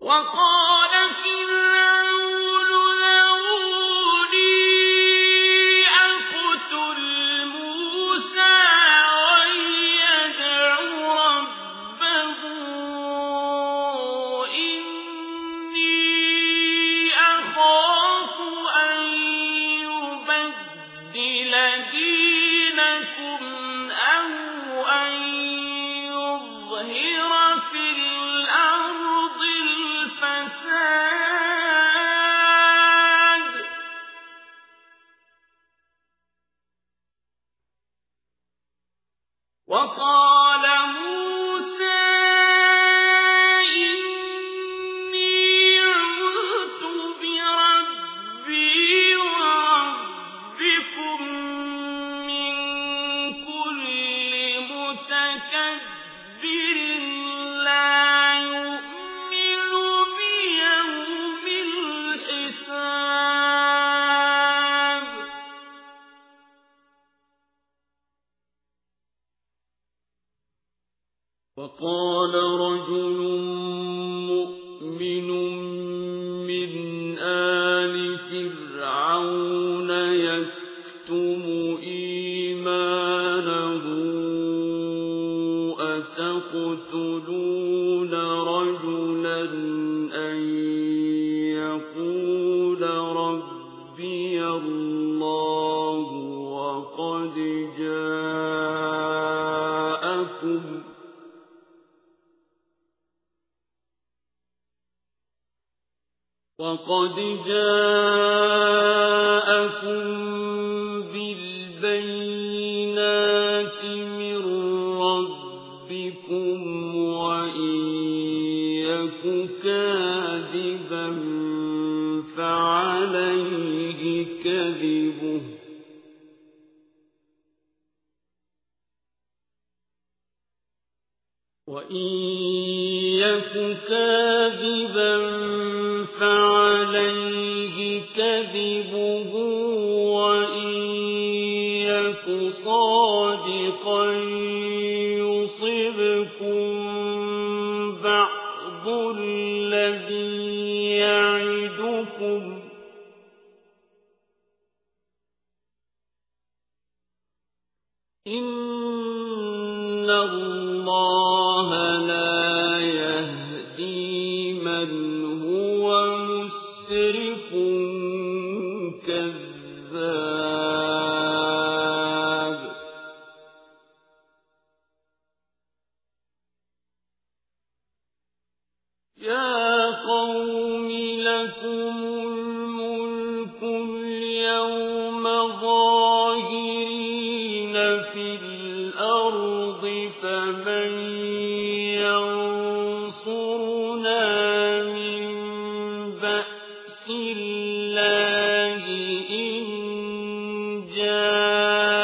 وقال وقال وقال رجل مؤمن من آل فرعون يكتم إيمانه وقد جاءكم بالبينات من ربكم وإن يك كاذبا فعليه كذبه وإن يك كاذبا إن الله لا يهدي من هو مسرف كذاب يا قوم لكم ينصرنا من بأس الله إن جاءنا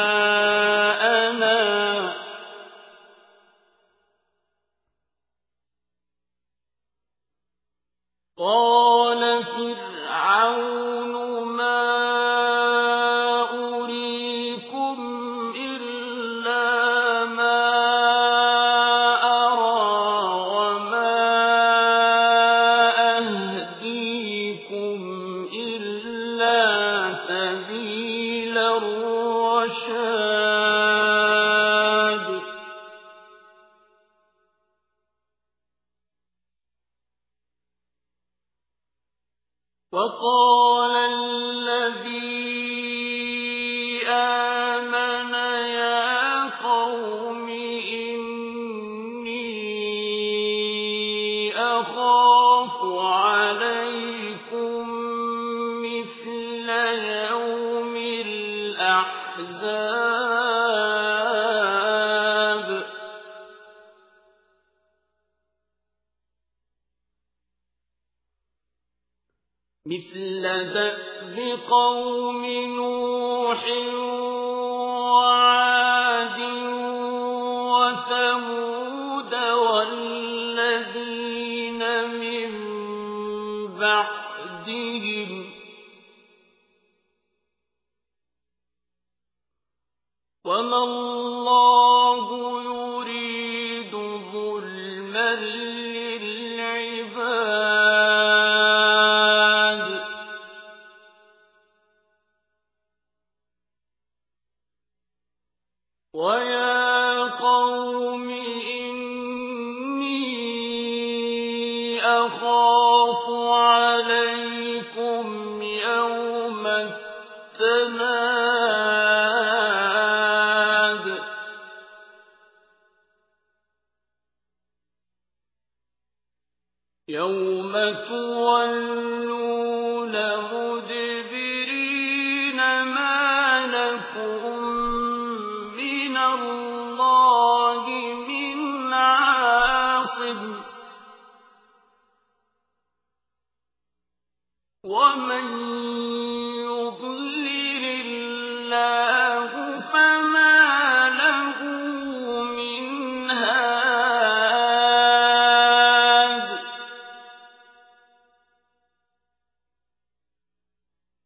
قال إلا سبيل الرشاد وقال الذي آمن يا قوم إني أخاف عليكم الأحزاب. مثل دأب قوم نوح وعاد وثمود والذين من بعدهم وما الله يريد ظلما للعباد ويا قوم إني أخاف عليكم يوم التنادي يوم تولون مدبرين ما لكم من الله من عاصم ومن